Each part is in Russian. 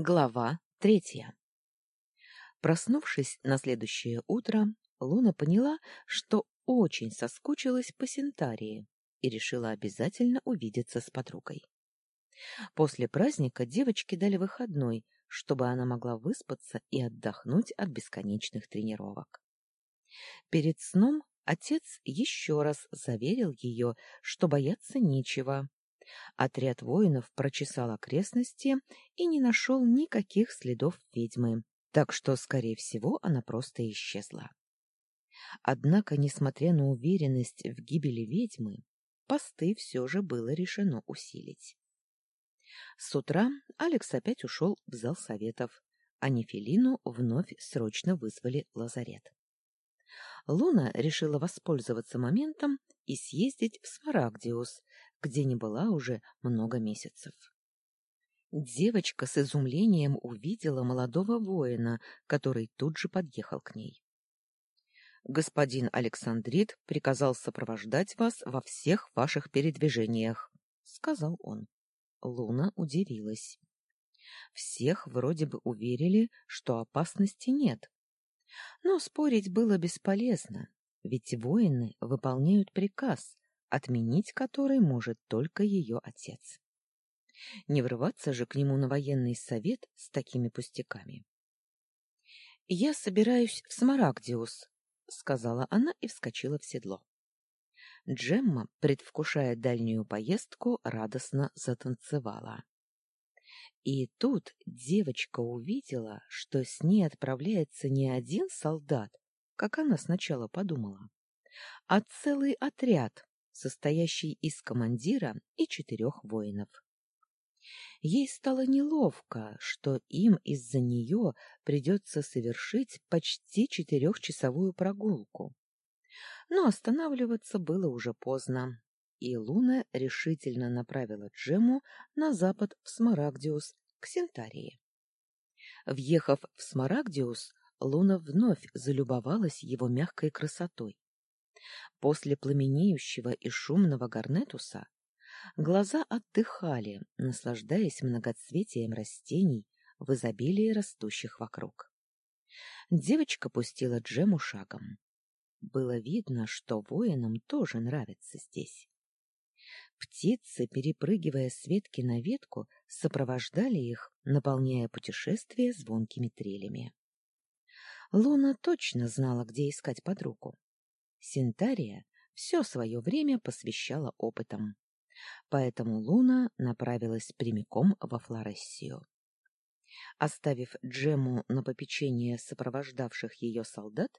Глава третья Проснувшись на следующее утро, Луна поняла, что очень соскучилась по Синтарии и решила обязательно увидеться с подругой. После праздника девочке дали выходной, чтобы она могла выспаться и отдохнуть от бесконечных тренировок. Перед сном отец еще раз заверил ее, что бояться нечего, Отряд воинов прочесал окрестности и не нашел никаких следов ведьмы, так что, скорее всего, она просто исчезла. Однако, несмотря на уверенность в гибели ведьмы, посты все же было решено усилить. С утра Алекс опять ушел в зал советов, а Нефелину вновь срочно вызвали в лазарет. Луна решила воспользоваться моментом и съездить в Смарагдиус, где не была уже много месяцев. Девочка с изумлением увидела молодого воина, который тут же подъехал к ней. «Господин Александрит приказал сопровождать вас во всех ваших передвижениях», — сказал он. Луна удивилась. Всех вроде бы уверили, что опасности нет. Но спорить было бесполезно, ведь воины выполняют приказ, отменить который может только ее отец. Не врываться же к нему на военный совет с такими пустяками. — Я собираюсь в Смарагдиус, — сказала она и вскочила в седло. Джемма, предвкушая дальнюю поездку, радостно затанцевала. И тут девочка увидела, что с ней отправляется не один солдат, как она сначала подумала, а целый отряд, состоящий из командира и четырех воинов. Ей стало неловко, что им из-за нее придется совершить почти четырехчасовую прогулку. Но останавливаться было уже поздно, и Луна решительно направила Джему на запад в Смарагдиус, к Сентарии. Въехав в Смарагдиус, Луна вновь залюбовалась его мягкой красотой. После пламенеющего и шумного гарнетуса глаза отдыхали, наслаждаясь многоцветием растений в изобилии растущих вокруг. Девочка пустила Джему шагом. Было видно, что воинам тоже нравится здесь. Птицы, перепрыгивая с ветки на ветку, сопровождали их, наполняя путешествие звонкими трелями. Луна точно знала, где искать подругу. Синтария все свое время посвящала опытам. Поэтому Луна направилась прямиком во Флорессию. Оставив Джему на попечение сопровождавших ее солдат,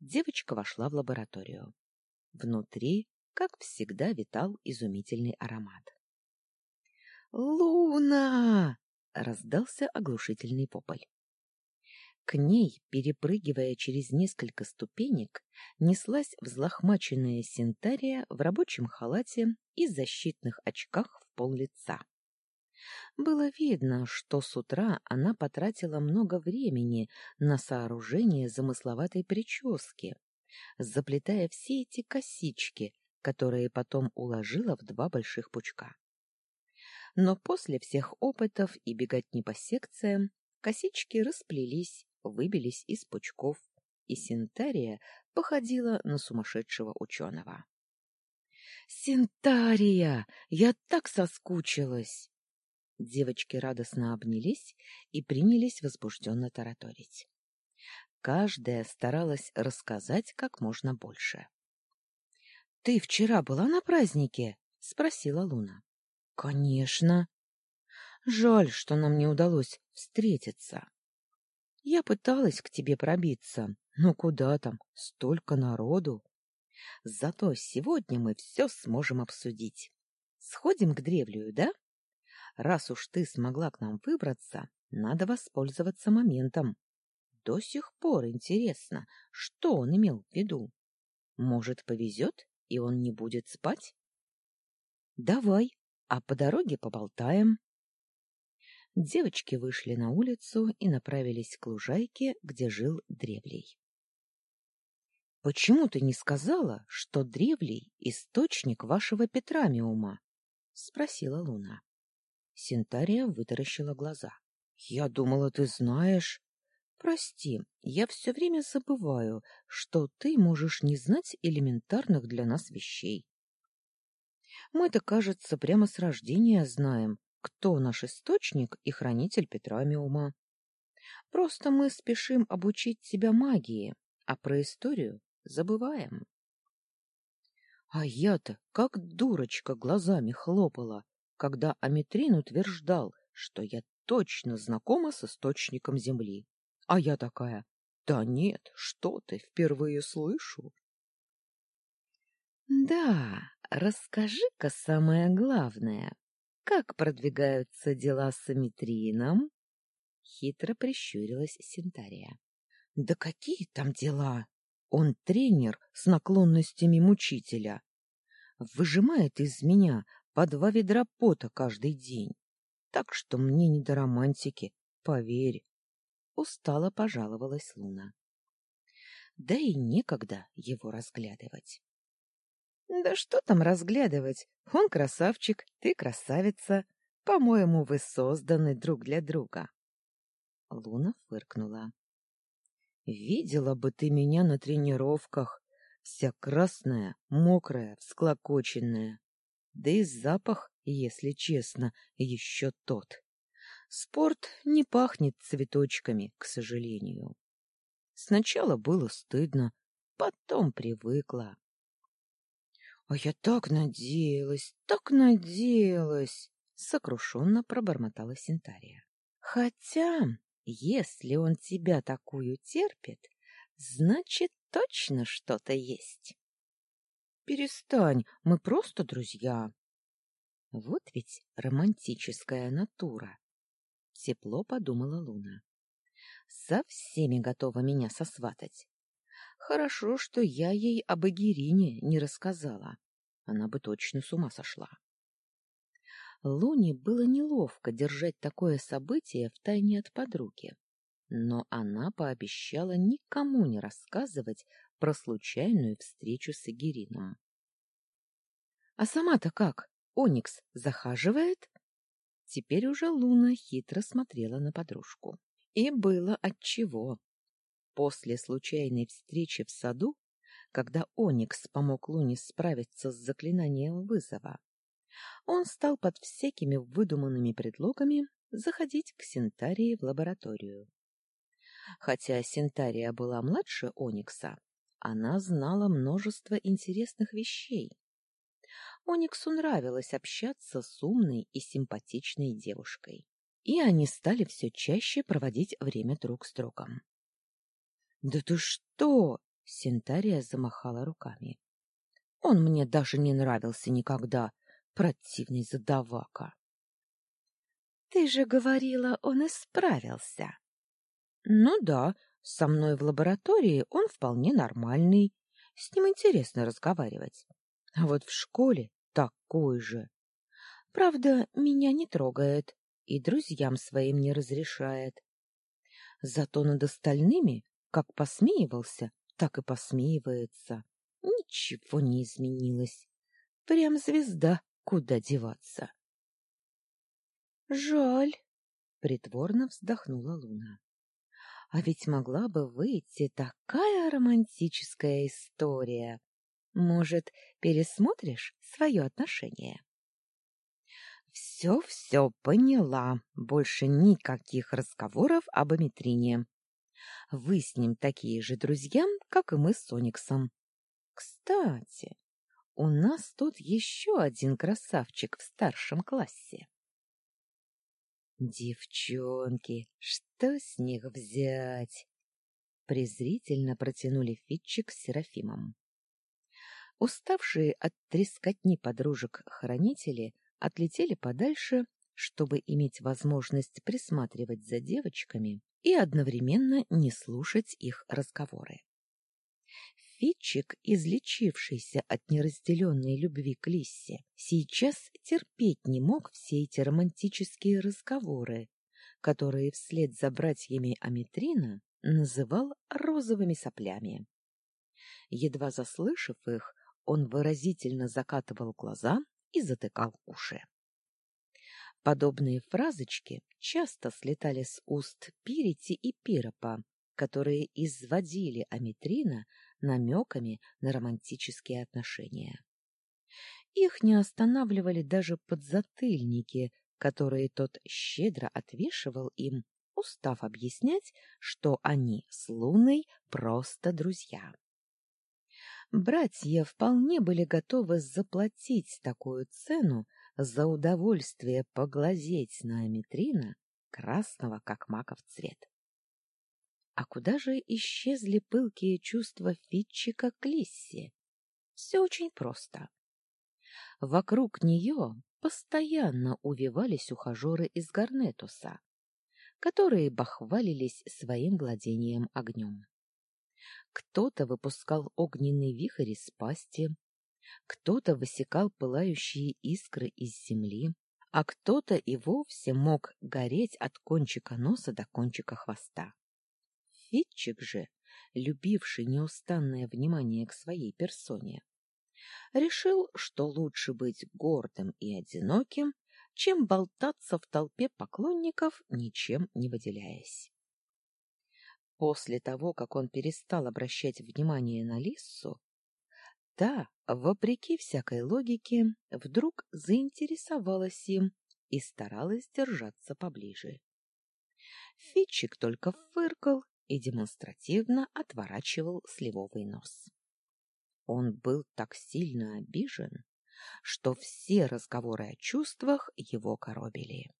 девочка вошла в лабораторию. Внутри, как всегда, витал изумительный аромат. «Луна!» — раздался оглушительный пополь. К ней, перепрыгивая через несколько ступенек, неслась взлохмаченная Синтария в рабочем халате и защитных очках в пол лица. Было видно, что с утра она потратила много времени на сооружение замысловатой прически, заплетая все эти косички, которые потом уложила в два больших пучка. Но после всех опытов и беготни по секциям косички расплелись выбились из пучков, и Синтария походила на сумасшедшего ученого. «Синтария! Я так соскучилась!» Девочки радостно обнялись и принялись возбужденно тараторить. Каждая старалась рассказать как можно больше. — Ты вчера была на празднике? — спросила Луна. — Конечно. Жаль, что нам не удалось встретиться. Я пыталась к тебе пробиться, но куда там, столько народу. Зато сегодня мы все сможем обсудить. Сходим к древлю, да? Раз уж ты смогла к нам выбраться, надо воспользоваться моментом. До сих пор интересно, что он имел в виду. Может, повезет, и он не будет спать? Давай, а по дороге поболтаем. Девочки вышли на улицу и направились к лужайке, где жил Древлей. — Почему ты не сказала, что Древлей — источник вашего Петрамиума? — спросила Луна. Синтария вытаращила глаза. Я думала, ты знаешь. Прости, я все время забываю, что ты можешь не знать элементарных для нас вещей. Мы-то, кажется, прямо с рождения знаем, кто наш источник и хранитель Петрамиума. Просто мы спешим обучить тебя магии, а про историю забываем. А я-то, как дурочка, глазами хлопала, когда Аметрин утверждал, что я точно знакома с источником земли. А я такая, да нет, что ты, впервые слышу. Да, расскажи-ка самое главное. Как продвигаются дела с Аметрином? Хитро прищурилась Синтария. Да какие там дела? Он тренер с наклонностями мучителя. Выжимает из меня по два ведра пота каждый день. Так что мне не до романтики, поверь. Устало пожаловалась Луна. Да и некогда его разглядывать. Да что там разглядывать? Он красавчик, ты красавица. По-моему, вы созданы друг для друга. Луна фыркнула. Видела бы ты меня на тренировках, вся красная, мокрая, всклокоченная. Да и запах, если честно, еще тот. Спорт не пахнет цветочками, к сожалению. Сначала было стыдно, потом привыкла. — А я так надеялась, так надеялась! — сокрушенно пробормотала Синтария. — Хотя если он тебя такую терпит, значит, точно что-то есть. Перестань, мы просто друзья. Вот ведь романтическая натура. Тепло подумала Луна. Со всеми готова меня сосватать. Хорошо, что я ей об Эгерине не рассказала. Она бы точно с ума сошла. Луне было неловко держать такое событие в тайне от подруги, но она пообещала никому не рассказывать про случайную встречу с Игерином. — А сама-то как? Оникс захаживает? Теперь уже Луна хитро смотрела на подружку. И было отчего. После случайной встречи в саду, когда Оникс помог Луне справиться с заклинанием вызова, он стал под всякими выдуманными предлогами заходить к Синтарии в лабораторию. Хотя Синтария была младше Оникса, она знала множество интересных вещей. Ониксу нравилось общаться с умной и симпатичной девушкой, и они стали все чаще проводить время друг с другом. — Да ты что? — Синтария замахала руками. — Он мне даже не нравился никогда, Противный задавака. — Ты же говорила, он исправился. — Ну да, со мной в лаборатории он вполне нормальный. С ним интересно разговаривать. А вот в школе такой же. Правда, меня не трогает и друзьям своим не разрешает. Зато над остальными, как посмеивался, так и посмеивается. Ничего не изменилось. Прям звезда Куда деваться? Жаль, притворно вздохнула Луна. А ведь могла бы выйти такая романтическая история. Может, пересмотришь свое отношение? Все-все поняла. Больше никаких разговоров об Аметрине. Вы с ним такие же друзья, как и мы с Сониксом. Кстати, у нас тут еще один красавчик в старшем классе. Девчонки, что с них взять? Презрительно протянули Фитчик с Серафимом. Уставшие от трескотни подружек-хранители отлетели подальше, чтобы иметь возможность присматривать за девочками и одновременно не слушать их разговоры. Фитчик, излечившийся от неразделенной любви к Лиссе, сейчас терпеть не мог все эти романтические разговоры, которые вслед за братьями Аметрина называл розовыми соплями. Едва заслышав их, он выразительно закатывал глаза и затыкал уши. Подобные фразочки часто слетали с уст Пирити и Пиропа, которые изводили Аметрина намеками на романтические отношения. Их не останавливали даже подзатыльники, которые тот щедро отвешивал им, устав объяснять, что они с Луной просто друзья. Братья вполне были готовы заплатить такую цену за удовольствие поглазеть на Аметрина, красного, как маков цвет. А куда же исчезли пылкие чувства Фитчика к Лиссе? Все очень просто. Вокруг нее постоянно увивались ухажеры из Гарнетуса, которые бахвалились своим владением огнем. Кто-то выпускал огненный вихрь из пасти, кто-то высекал пылающие искры из земли, а кто-то и вовсе мог гореть от кончика носа до кончика хвоста. Фитчик же, любивший неустанное внимание к своей персоне, решил, что лучше быть гордым и одиноким, чем болтаться в толпе поклонников, ничем не выделяясь. После того, как он перестал обращать внимание на Лиссу, та, вопреки всякой логике, вдруг заинтересовалась им и старалась держаться поближе. Фитчик только фыркал и демонстративно отворачивал сливовый нос. Он был так сильно обижен, что все разговоры о чувствах его коробили.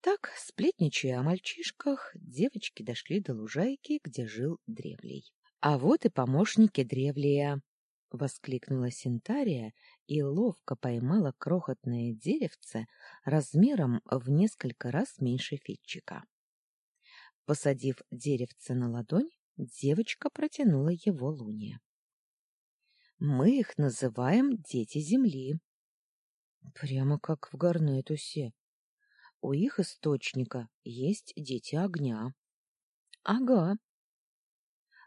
Так, сплетничая о мальчишках, девочки дошли до лужайки, где жил Древлей. — А вот и помощники Древлия! — воскликнула Синтария и ловко поймала крохотное деревце размером в несколько раз меньше фитчика. Посадив деревце на ладонь, девочка протянула его Луне. Мы их называем дети земли. Прямо как в Гарнетусе. У их источника есть дети огня. Ага.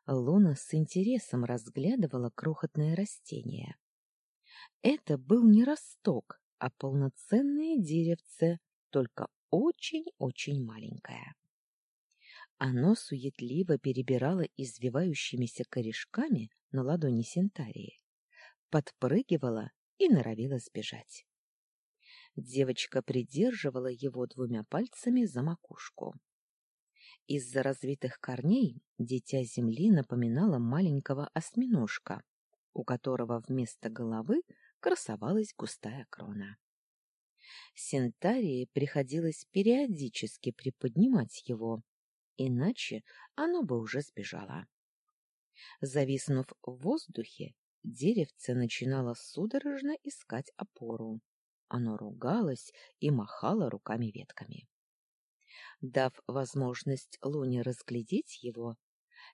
Луна с интересом разглядывала крохотное растение. Это был не росток, а полноценное деревце, только очень-очень маленькое. Оно суетливо перебирало извивающимися корешками на ладони Синтарии подпрыгивала и норовила сбежать. Девочка придерживала его двумя пальцами за макушку. Из-за развитых корней дитя земли напоминало маленького осьминожка, у которого вместо головы красовалась густая крона. Синтарии приходилось периодически приподнимать его, иначе оно бы уже сбежало. Зависнув в воздухе, Деревце начинало судорожно искать опору. Оно ругалось и махало руками-ветками. Дав возможность Луне разглядеть его,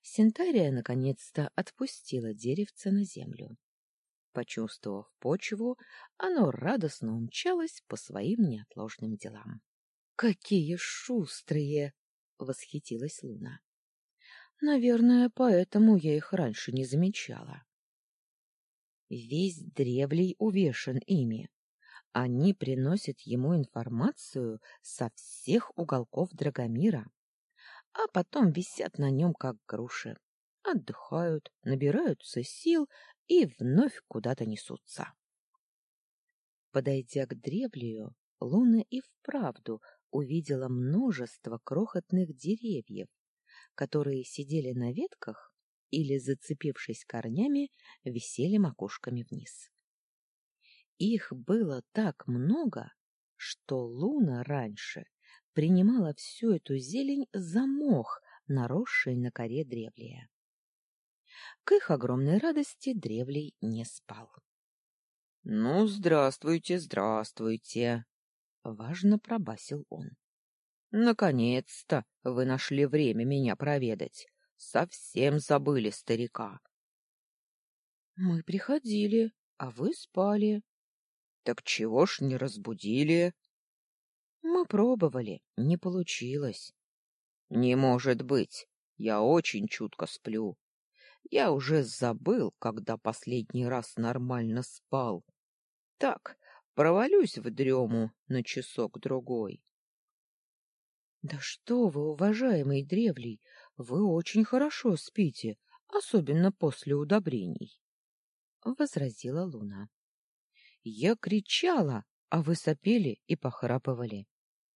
Синтария наконец-то отпустила деревце на землю. Почувствовав почву, оно радостно умчалось по своим неотложным делам. — Какие шустрые! — восхитилась Луна. — Наверное, поэтому я их раньше не замечала. Весь древлей увешан ими. Они приносят ему информацию со всех уголков Драгомира, а потом висят на нем, как груши. Отдыхают, набираются сил и вновь куда-то несутся. Подойдя к древлию, Луна и вправду увидела множество крохотных деревьев, которые сидели на ветках или, зацепившись корнями, висели макушками вниз. Их было так много, что Луна раньше принимала всю эту зелень за мох, наросший на коре древлия. К их огромной радости древлей не спал. — Ну, здравствуйте, здравствуйте! — важно пробасил он. — Наконец-то вы нашли время меня проведать. Совсем забыли старика. Мы приходили, а вы спали. Так чего ж не разбудили? Мы пробовали, не получилось. Не может быть. Я очень чутко сплю. Я уже забыл, когда последний раз нормально спал. Так, провалюсь в дрему на часок-другой. — Да что вы, уважаемый древлей, вы очень хорошо спите, особенно после удобрений, — возразила Луна. — Я кричала, а вы сопели и похрапывали.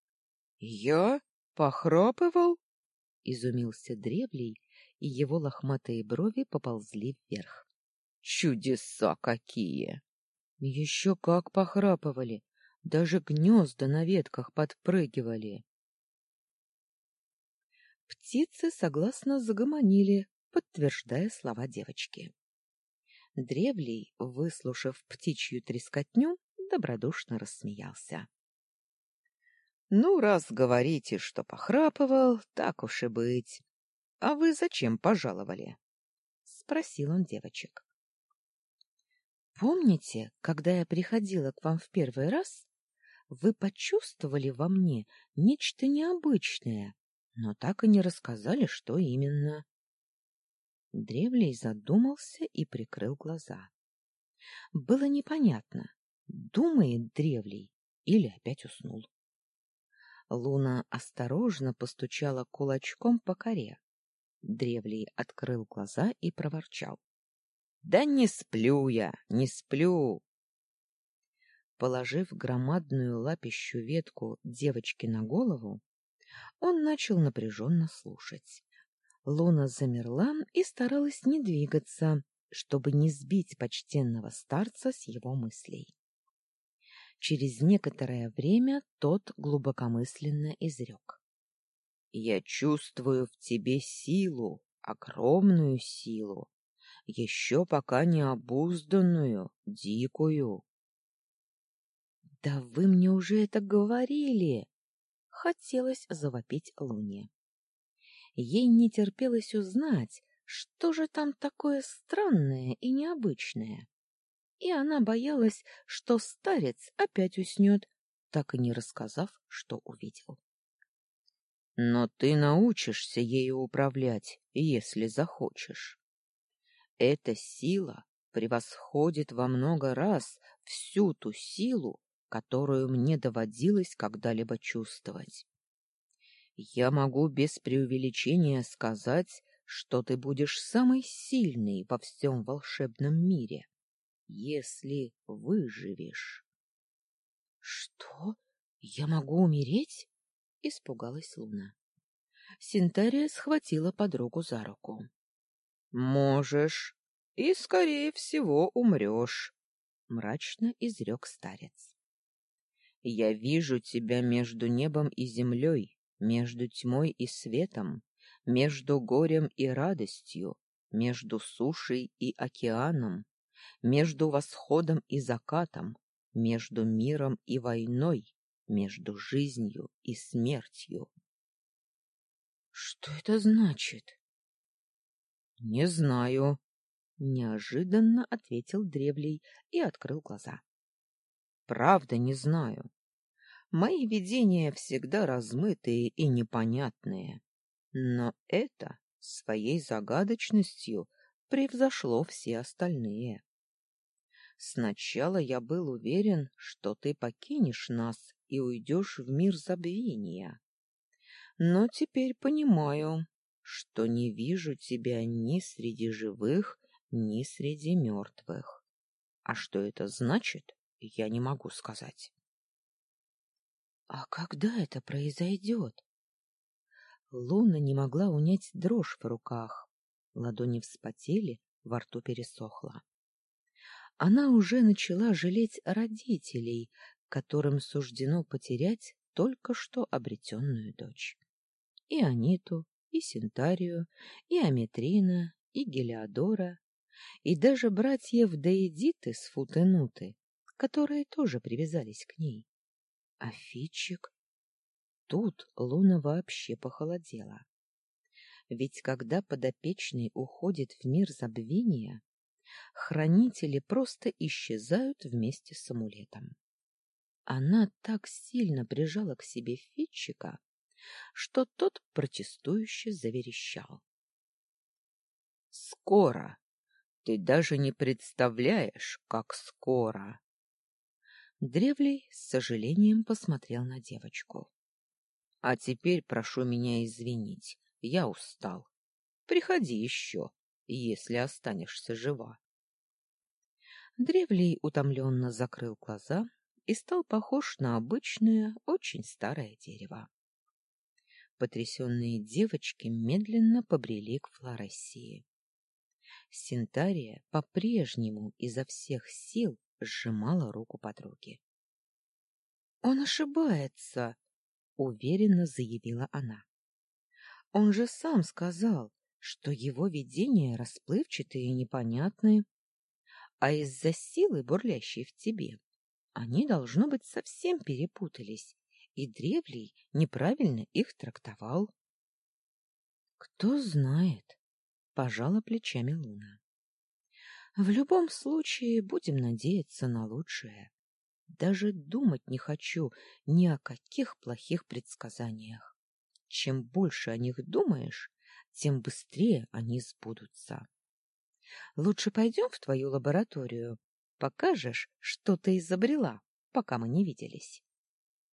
— Я похрапывал? — изумился древлей, и его лохматые брови поползли вверх. — Чудеса какие! — Еще как похрапывали, даже гнезда на ветках подпрыгивали. Птицы согласно загомонили, подтверждая слова девочки. Древлей, выслушав птичью трескотню, добродушно рассмеялся. — Ну, раз говорите, что похрапывал, так уж и быть. А вы зачем пожаловали? — спросил он девочек. — Помните, когда я приходила к вам в первый раз, вы почувствовали во мне нечто необычное, но так и не рассказали, что именно. Древлей задумался и прикрыл глаза. Было непонятно, думает Древлей или опять уснул. Луна осторожно постучала кулачком по коре. Древлей открыл глаза и проворчал. — Да не сплю я, не сплю. Положив громадную лапищу ветку девочки на голову, он начал напряженно слушать. Луна замерла и старалась не двигаться, чтобы не сбить почтенного старца с его мыслей. Через некоторое время тот глубокомысленно изрек. — Я чувствую в тебе силу, огромную силу, еще пока не обузданную, дикую. — Да вы мне уже это говорили! хотелось завопить Луне. Ей не терпелось узнать, что же там такое странное и необычное. И она боялась, что старец опять уснет, так и не рассказав, что увидел. — Но ты научишься ею управлять, если захочешь. Эта сила превосходит во много раз всю ту силу, которую мне доводилось когда-либо чувствовать. Я могу без преувеличения сказать, что ты будешь самый сильный во всем волшебном мире, если выживешь. — Что? Я могу умереть? — испугалась Луна. Синтария схватила подругу за руку. — Можешь, и, скорее всего, умрешь, — мрачно изрек старец. Я вижу тебя между небом и землей, между тьмой и светом, между горем и радостью, между сушей и океаном, между восходом и закатом, между миром и войной, между жизнью и смертью. Что это значит? Не знаю, неожиданно ответил Древлей и открыл глаза. Правда не знаю. Мои видения всегда размытые и непонятные. Но это своей загадочностью превзошло все остальные. Сначала я был уверен, что ты покинешь нас и уйдешь в мир забвения. Но теперь понимаю, что не вижу тебя ни среди живых, ни среди мертвых. А что это значит, я не могу сказать. А когда это произойдет? Луна не могла унять дрожь в руках. Ладони вспотели, во рту пересохло. Она уже начала жалеть родителей, которым суждено потерять только что обретенную дочь. И Аниту, и Синтарию, и Аметрина, и Гелиодора, и даже братьев Деидиты с Футенуты, которые тоже привязались к ней. А Фитчик? Тут Луна вообще похолодела. Ведь когда подопечный уходит в мир забвения, хранители просто исчезают вместе с амулетом. Она так сильно прижала к себе Фитчика, что тот протестующе заверещал. — Скоро! Ты даже не представляешь, как скоро! Древлей с сожалением посмотрел на девочку. — А теперь прошу меня извинить, я устал. Приходи еще, если останешься жива. Древлей утомленно закрыл глаза и стал похож на обычное, очень старое дерево. Потрясенные девочки медленно побрели к Флорессии. Синтария по-прежнему изо всех сил сжимала руку подруги. — Он ошибается, — уверенно заявила она. — Он же сам сказал, что его видения расплывчатые и непонятные, а из-за силы, бурлящей в тебе, они, должно быть, совсем перепутались, и Древлей неправильно их трактовал. — Кто знает, — пожала плечами Луна. — В любом случае будем надеяться на лучшее. Даже думать не хочу ни о каких плохих предсказаниях. Чем больше о них думаешь, тем быстрее они сбудутся. Лучше пойдем в твою лабораторию, покажешь, что ты изобрела, пока мы не виделись.